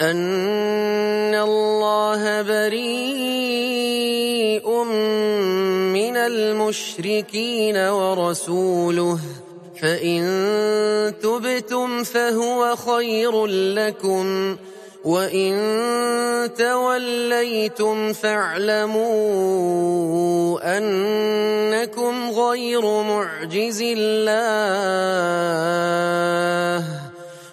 أن الله بريء من المشركين ورسوله. فإن تبتم فهو خير لكم وإن توليتم فاعلموا أنكم غير معجز الله.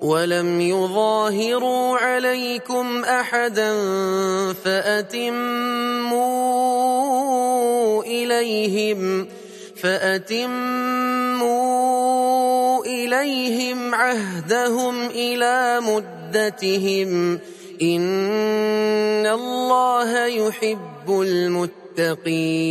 ولم يظاهروا عليكم أحدا فأتموا إليهم فأتموا إليهم عهدهم إلى مدتهم إن الله يحب المتقين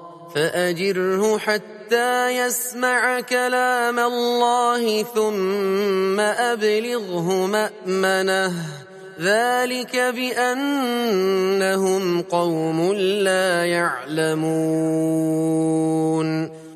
فأجره حتى يسمع كلام الله ثم أبلغه مأمنه. ذلك بأنهم قوم لا يعلمون.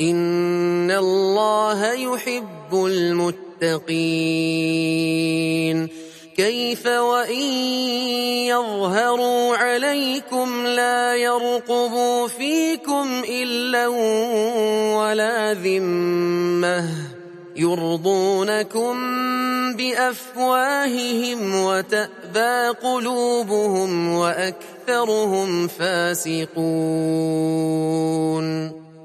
إن الله يحب المتقين. كيف وإن يظهروا عليكم لا يرقبوا فيكم إلا ولا ذمة يرضونكم بأفواههم وتأبى قلوبهم وأكثرهم فاسقون.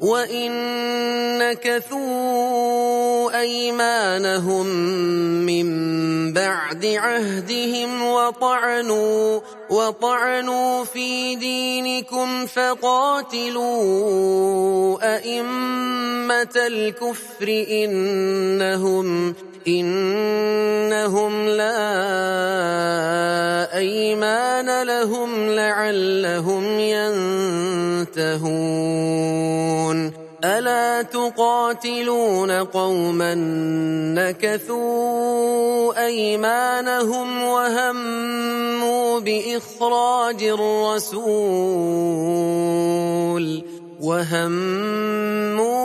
وإن نكثوا أيمانهم من بعد عهدهم وطعنوا وطعنوا في دينكم فقاتلوا أئمة الكفر إنهم إنهم لا أيمان لهم لعلهم ينتهون. ألا تقاتلون قوما نكثوا أيمانهم وهموا بإخراج الرسول وهموا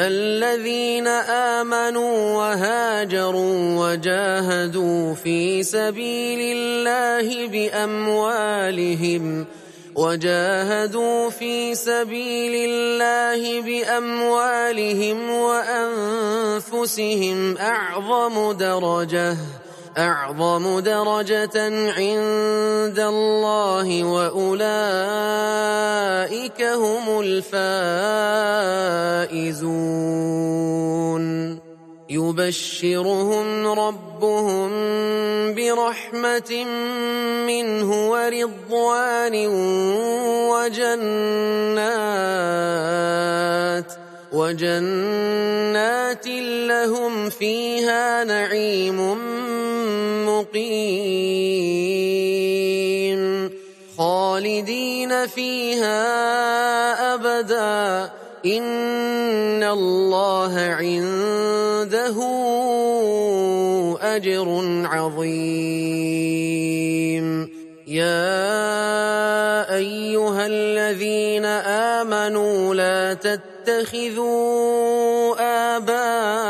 الذين آمنوا وهاجروا وجاهدوا في سبيل الله بأموالهم وجاهدوا في سبيل الله بأموالهم وأنفسهم أعظم درجة. أعظم درجة عند الله وأولئك هم الفائزون. يبشرهم ربهم برحمة منه ورضوان وجنات وجنات لهم فيها نعيم فيها أبدا. إن الله عنده أجر عظيم. يا أيها الذين آمنوا لا تتخذوا آباءكم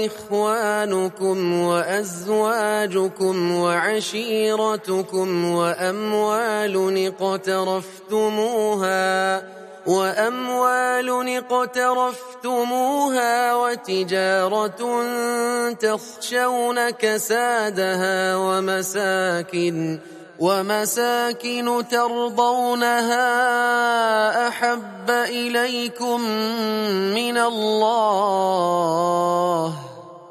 وإخوانكم وأزواجكم وعشيرتكم وأموال اقترفتموها وأموال اقترفتموها وتجارة تخشون كسادها ومساكن ومساكن ترضونها أحب إليكم من الله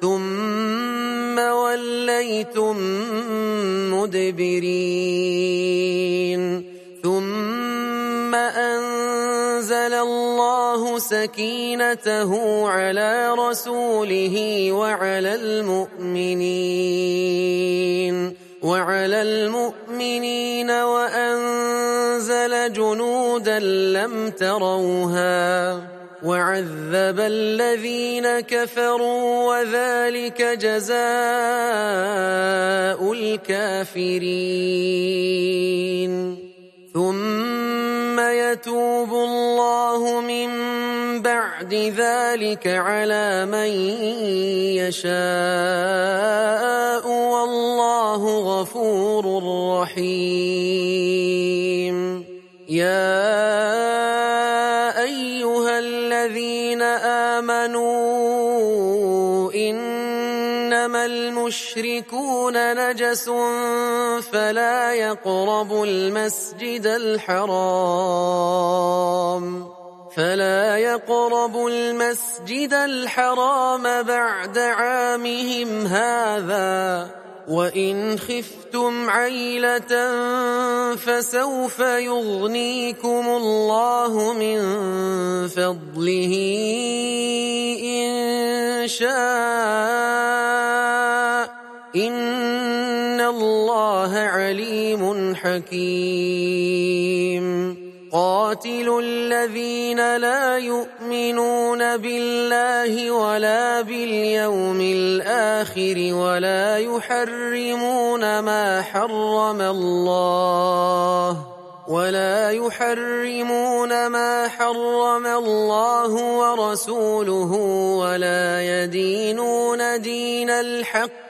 ثم وليتم مدبرين. ثم أنزل الله سكينته على رسوله وعلى المؤمنين. وعلى المؤمنين وأنزل جنودا لم تروها. وعذب الذين كفروا وذلك جزاء الكافرين. ثم يتوب الله من بعد ذلك على من يشاء والله غفور رحيم. يا المشركون نجس فلا يقربوا المسجد الحرام فلا يقربوا المسجد الحرام بعد عامهم هذا وإن خفتم عيلة فسوف يغنيكم الله من فضله إن شاء إن الله عليم حكيم. قاتلوا الذين لا يؤمنون بالله ولا باليوم الآخر ولا يحرمون ما حرم الله ولا يحرمون ما حرم الله ورسوله ولا يدينون دين الحق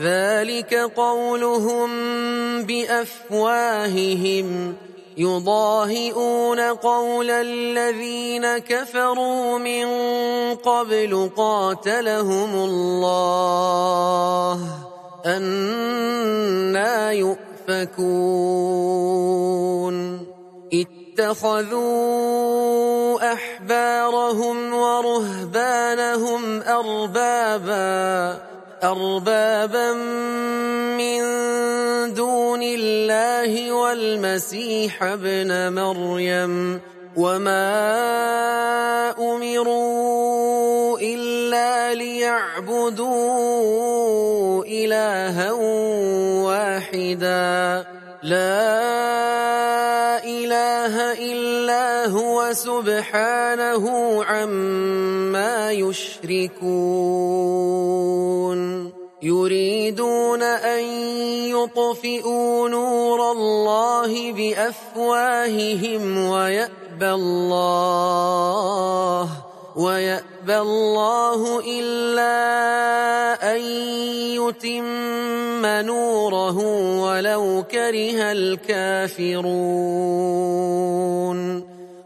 ذلك قولهم بأفواههم. يضاهئون قول الذين كفروا من قبل قاتلهم الله أنا يؤفكون. اتخذوا أحبارهم ورهبانهم أربابا. أربابا من دون الله والمسيح ابن مريم وما أمروا إلا ليعبدوا إلها واحدا لا إله إلا هو سبحانه عما يشركون. يريدون أن يطفئوا نور الله بأفواههم ويأبى الله. ويأبى الله إلا أن يتم نوره ولو كره الكافرون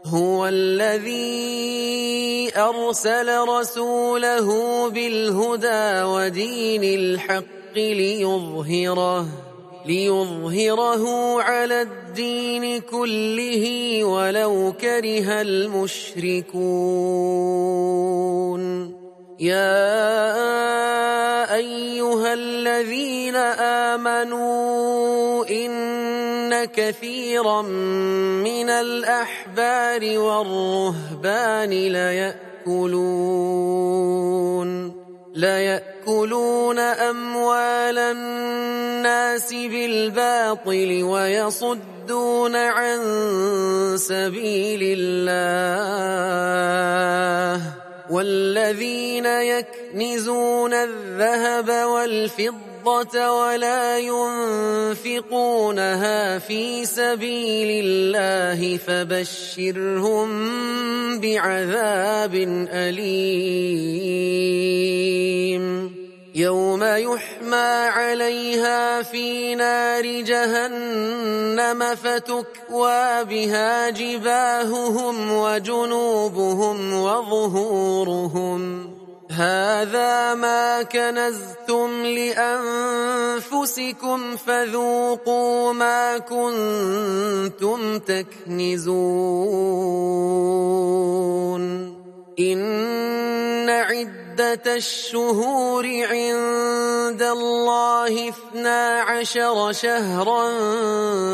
هو الذي أرسل رسوله بالهدى ودين الحق ليظهره ليظهره على الدين كله ولو كره المشركون. يا أيها الذين آمنوا إن كثيرا من الأحبار والرهبان ليأكلون. ليأكلون أموال الناس بالباطل ويصدون عن سبيل الله والذين يكنزون الذهب والفضة ولا ينفقونها في سبيل الله فبشرهم بعذاب أليم يوم يحمى عليها في نار جهنم فتكوى بها جباههم وجنوبهم وظهورهم هذا ما كنزتم لأنفسكم فذوقوا ما كنتم تكنزون. إن عدة الشهور عند الله اثنا عشر شهرا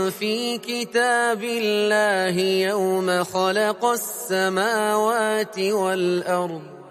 في كتاب الله يوم خلق السماوات والأرض.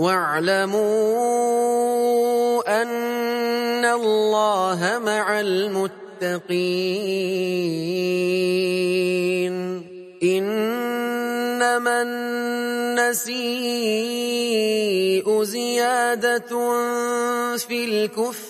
واعلموا أن الله مع المتقين. إنما النسيء زيادة في الكفر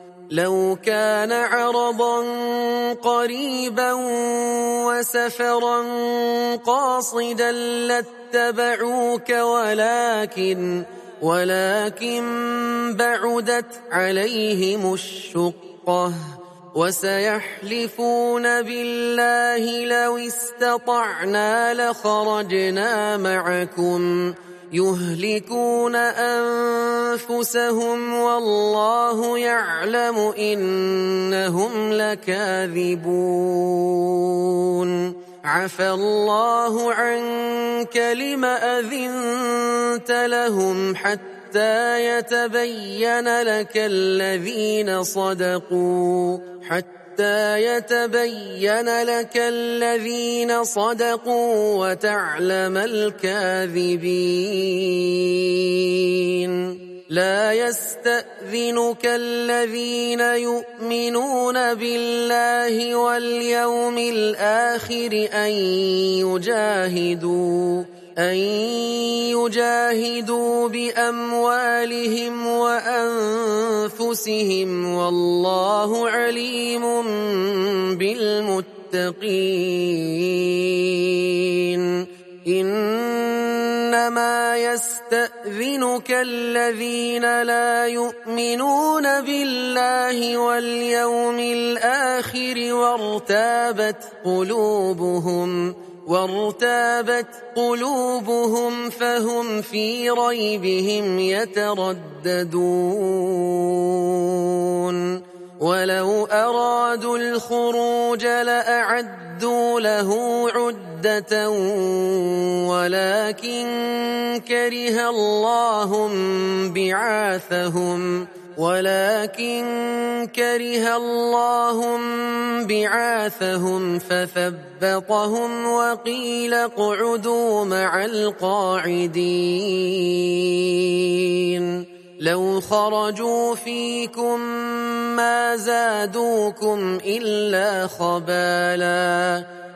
لو كان عرضا قريبا وسفرا قاصدا لاتبعوك ولكن ولكن بعدت عليهم الشقة وسيحلفون بالله لو استطعنا لخرجنا معكم يهلكون أنفسهم والله يعلم إنهم لكاذبون. عفى الله عنك لم أذنت لهم حتى يتبين لك الذين صدقوا حتى حتى يتبين لك الذين صدقوا وتعلم الكاذبين لا يستأذنك الذين يؤمنون بالله واليوم الآخر أن يجاهدوا أن يجاهدوا بأموالهم وأنفسهم والله عليم بالمتقين. إنما يستأذنك الذين لا يؤمنون بالله واليوم الآخر وارتابت قلوبهم وارتابت قلوبهم فهم في ريبهم يترددون. ولو أرادوا الخروج لأعدوا له عدة ولكن كره الله بعاثهم ولكن كره الله بعاثهم فثبطهم وقيل اقعدوا مع القاعدين. لو خرجوا فيكم ما زادوكم إلا خبالا.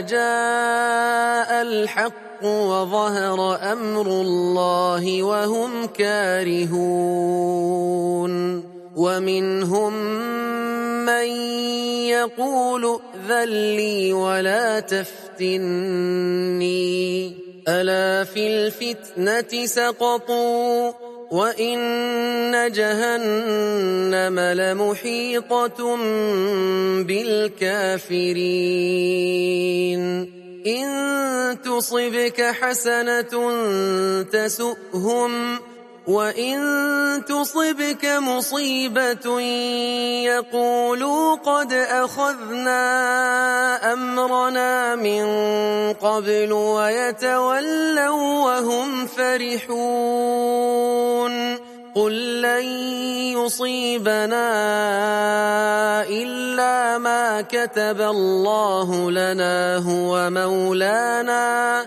جاء الحق وظهر أمر الله وهم كارهون ومنهم من يقول ائذن لي ولا تفتني ألا في الفتنة سقطوا وإن جهنم لمحيطة بالكافرين إن تصبك حسنة تسؤهم وإن تصبك مصيبة يقولوا قد أخذنا أمرنا من قبل ويتولوا وهم فرحون قل لن يصيبنا إلا ما كتب الله لنا هو مولانا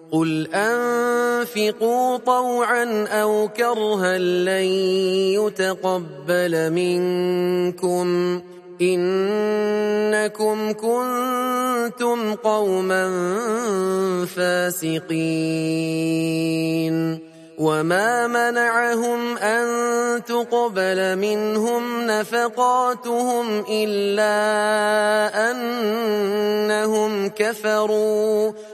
قل أنفقوا طوعا أو كرها لن يتقبل منكم إنكم كنتم قوما فاسقين وما منعهم أن تقبل منهم نفقاتهم إلا أنهم كفروا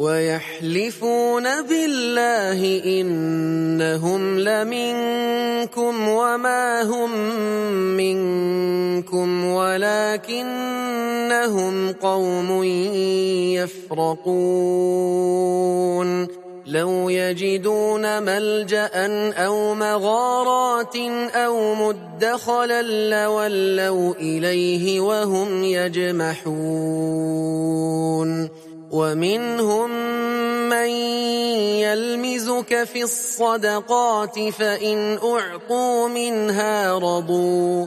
ويحلفون بالله إنهم لمنكم وما هم منكم ولكنهم قوم يفرقون لو يجدون ملجأ أو مغارات أو مدخلا لولوا إليه وهم يجمحون ومنهم من يلمزك في الصدقات فإن أعطوا منها رضوا.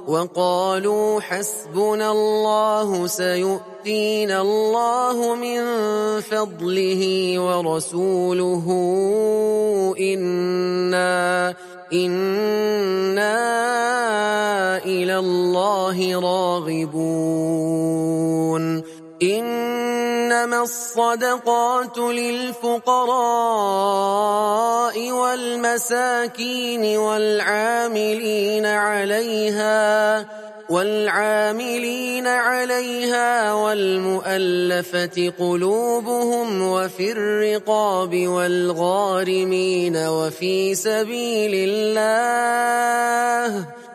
وقالوا حسبنا الله سيؤتينا الله من فضله ورسوله إنا إنا إلى الله راغبون إنما الصدقات للفقراء والمساكين والعاملين عليها والعاملين عليها والمؤلفة قلوبهم وفي الرقاب والغارمين وفي سبيل الله.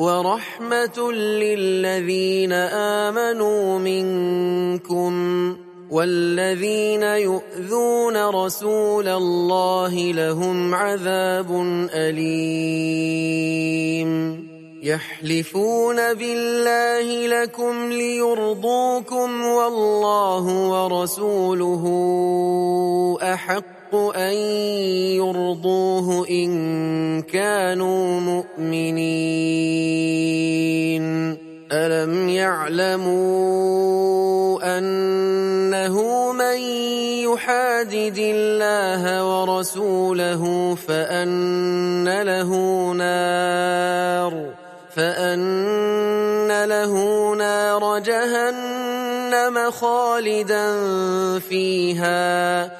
ورحمة للذين آمنوا منكم والذين يؤذون رسول الله لهم عذاب أليم. يحلفون بالله لكم ليرضوكم والله ورسوله أحق أن يرضوه إن كانوا مؤمنين. ألم يعلموا أنه من يحادد الله ورسوله فأن له نار فأن له نار جهنم خالدا فيها.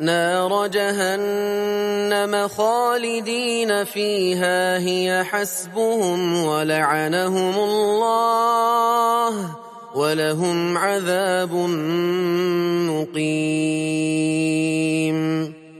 نار جهنم خالدين فيها هي حسبهم ولعنهم الله ولهم عذاب مقيم.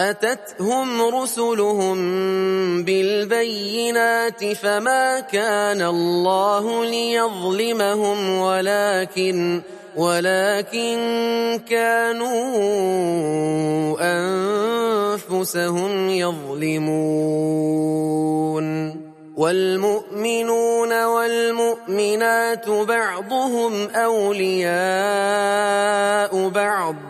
أتتهم رسلهم بالبينات فما كان الله ليظلمهم ولكن ولكن كانوا أنفسهم يظلمون. والمؤمنون والمؤمنات بعضهم أولياء بعض.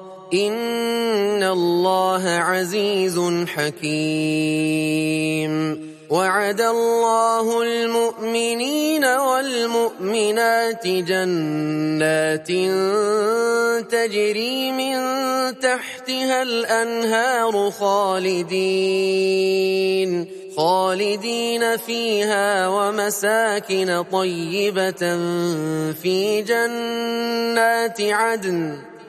إن الله عزيز حكيم وعد الله المؤمنين والمؤمنات جنات تجري من تحتها الأنهار خالدين خالدين فيها ومساكن طيبة في جنات عدن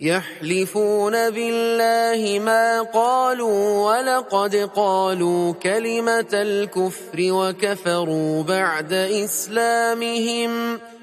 يحلفون بالله ما قالوا ولقد قالوا كلمة الكفر وكفروا بعد إسلامهم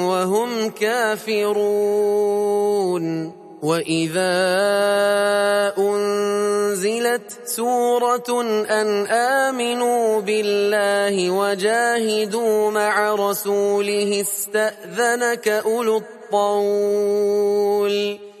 وهم كافرون. وإذا أنزلت سورة أن آمنوا بالله وجاهدوا مع رسوله استأذنك أولو الطول.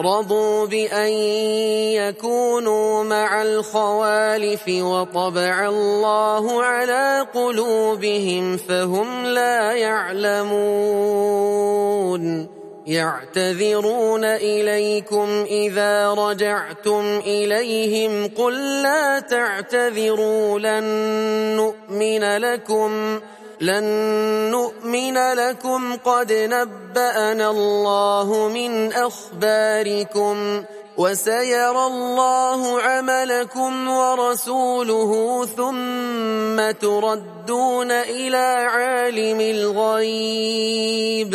رضوا بأن يكونوا مع الخوالف وطبع الله على قلوبهم فهم لا يعلمون. يعتذرون إليكم إذا رجعتم إليهم قل لا تعتذروا لن نؤمن لكم. لن نؤمن لكم قد نبأنا الله من أخباركم وسيرى الله عملكم ورسوله ثم تردون إلى عالم الغيب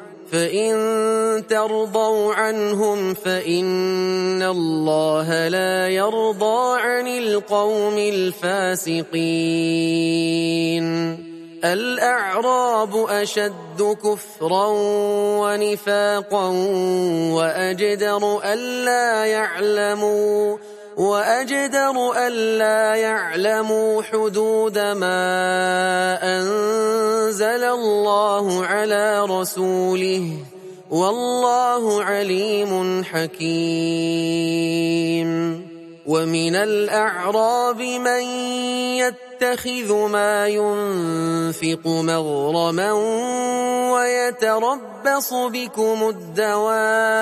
فإن ترضوا عنهم فإن الله لا يرضى عن القوم الفاسقين. الأعراب أشد كفرا ونفاقا وأجدر ألا يعلموا وأجدر ألا يعلموا حدود ما أنزل الله على رسوله والله عليم حكيم. ومن الأعراب من يتخذ ما ينفق مغرما ويتربص بكم الدوائر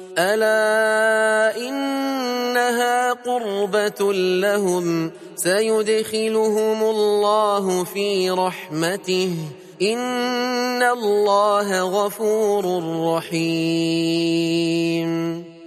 ألا إنها قربة لهم سيدخلهم الله في رحمته إن الله غفور رحيم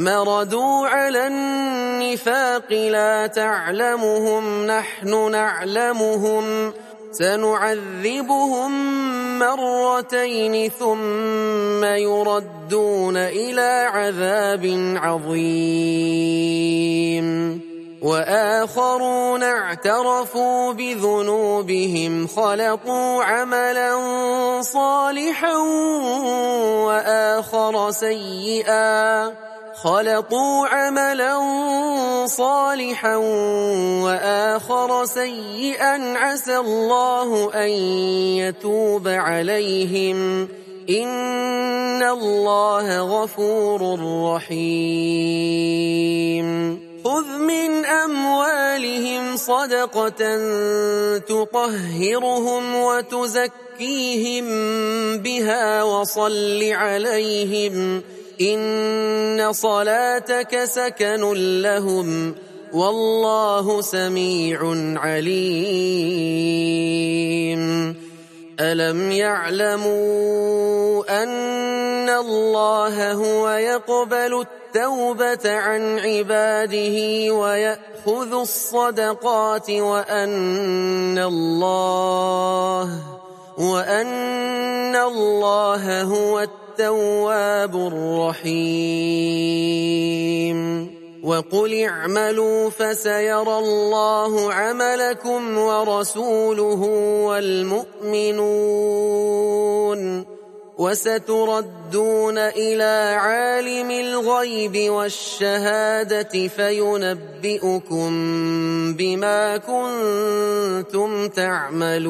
مردوا على النفاق لا تعلمهم نحن نعلمهم سنعذبهم مرتين ثم يردون إلى عذاب عظيم وآخرون اعترفوا بذنوبهم خلقوا عملا صالحا وآخر سيئا خلقوا عملا صالحا وآخر سيئا عسى الله أن يتوب عليهم. إن الله غفور رحيم. خذ من أموالهم صدقة تطهرهم وتزكيهم بها وصل عليهم. إن صلاتك سكن لهم والله سميع عليم ألم يعلموا أن الله هو يقبل التوبة عن عباده ويأخذ الصدقات وأن الله وأن الله هو التواب الرحيم. وقل اعملوا فسيرى الله عملكم ورسوله والمؤمنون. وستردون إلى عالم الغيب والشهادة فينبئكم بما كنتم تعملون.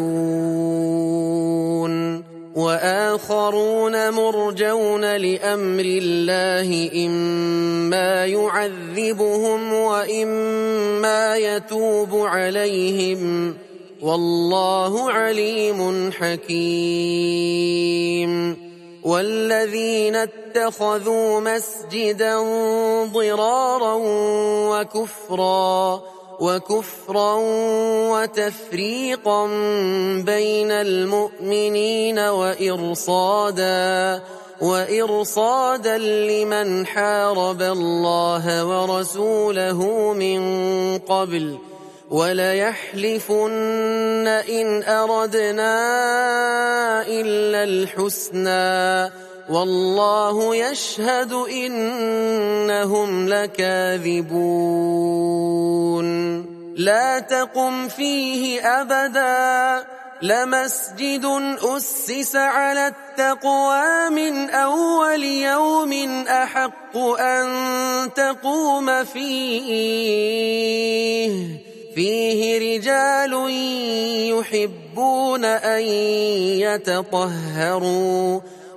وآخرون مرجون لأمر الله إما يعذبهم وإما يتوب عليهم. والله عليم حكيم. والذين اتخذوا مسجدا ضرارا وكفرا وكفرا وتفريقا بين المؤمنين وإرصادا وإرصادا لمن حارب الله ورسوله من قبل. وليحلفن إن أردنا إلا الحسنى. والله يشهد إنهم لكاذبون. لا تقم فيه أبدا. لمسجد أسس على التقوى من أول يوم أحق أن تقوم فيه. فيه رجال يحبون أن يتطهروا.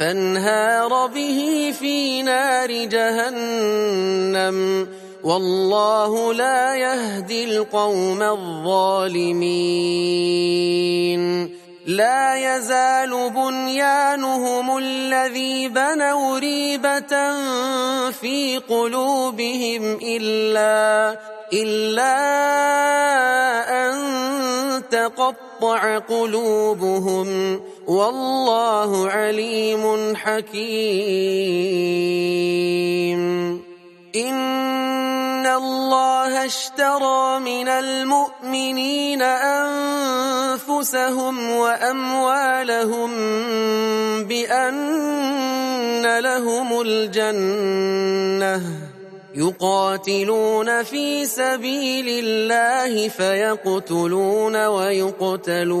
فانهار به في نار جهنم. والله لا يهدي القوم الظالمين. لا يزال بنيانهم الذي بنوا ريبة في قلوبهم إلا إلا أن تقطع قلوبهم. والله عليم حكيم. إن الله اشترى من المؤمنين أنفسهم وأموالهم بأن لهم الجنة. يقاتلون في سبيل الله فيقتلون ويقتلون.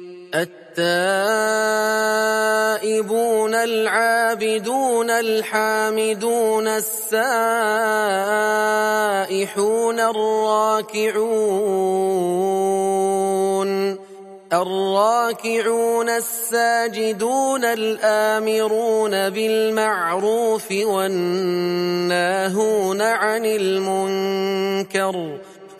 التائبون العابدون الحامدون السائحون الراكعون الراكعون الساجدون الآمرون بالمعروف والناهون عن المنكر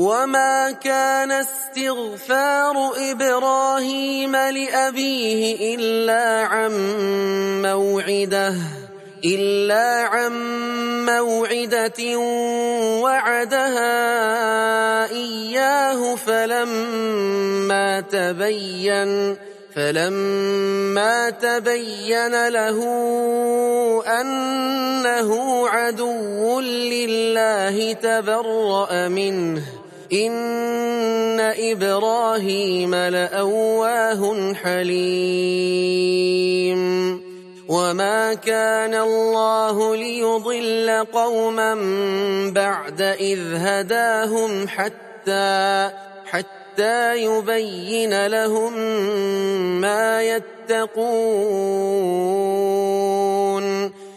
وما كان استغفار إبراهيم لأبيه إلا عن موعده إلا عن موعدة وعدها إياه فلما تبين فلما تبين له أنه عدو لله تبرأ منه إن إبراهيم لأواه حليم وما كان الله ليضل قوما بعد إذ هداهم حتى حتى يبين لهم ما يتقون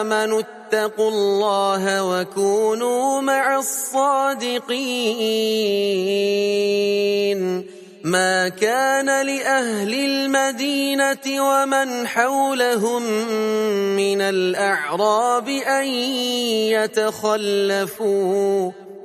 آمنوا اتقوا الله وكونوا مع الصادقين. ما كان لأهل المدينة ومن حولهم من الأعراب أن يتخلفوا.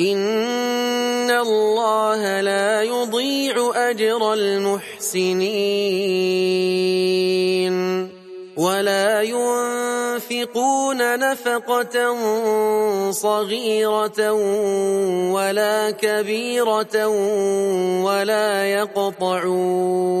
إن الله لا يضيع أجر المحسنين ولا ينفقون نفقة صغيرة ولا كبيرة ولا يقطعون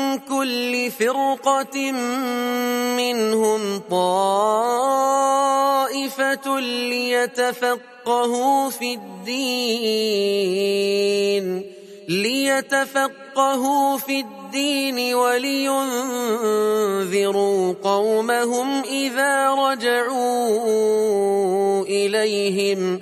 كل فرقة منهم طائفة ليتفقهوا في الدين ليتفقهوا في الدين ولينذروا قومهم إذا رجعوا إليهم.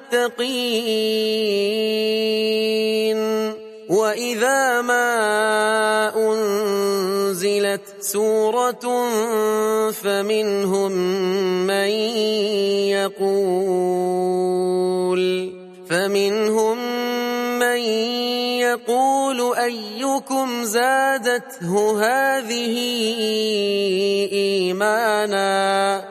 وإذا ما أنزلت سورة فمنهم من يقول فمنهم من يقول أيكم زادته هذه إيمانا؟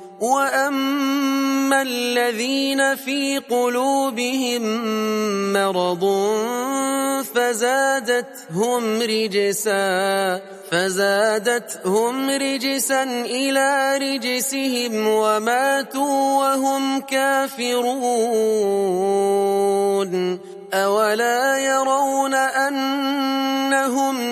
واما الذين في قلوبهم مرض فزادتهم رجسا فزادتهم رجسا إلى رجسهم وماتوا وهم كافرون أولا يرون أنهم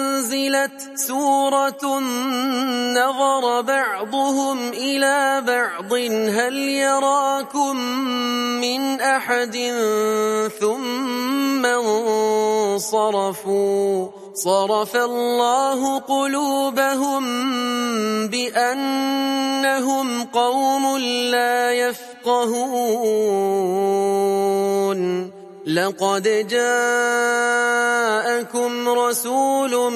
أنزلت سورة نظر بعضهم إلى بعض هل يراكم من أحد؟ ثم انصرفوا. صرف الله قلوبهم بأنهم قوم لا يفقهون. لقد جاءكم رسول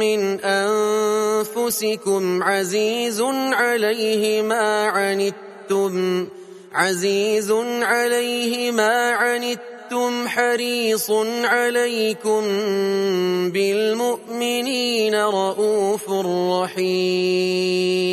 من أنفسكم عزيز عليه ما عنتم عزيز عليه ما عنتم حريص عليكم بالمؤمنين رؤوف رحيم.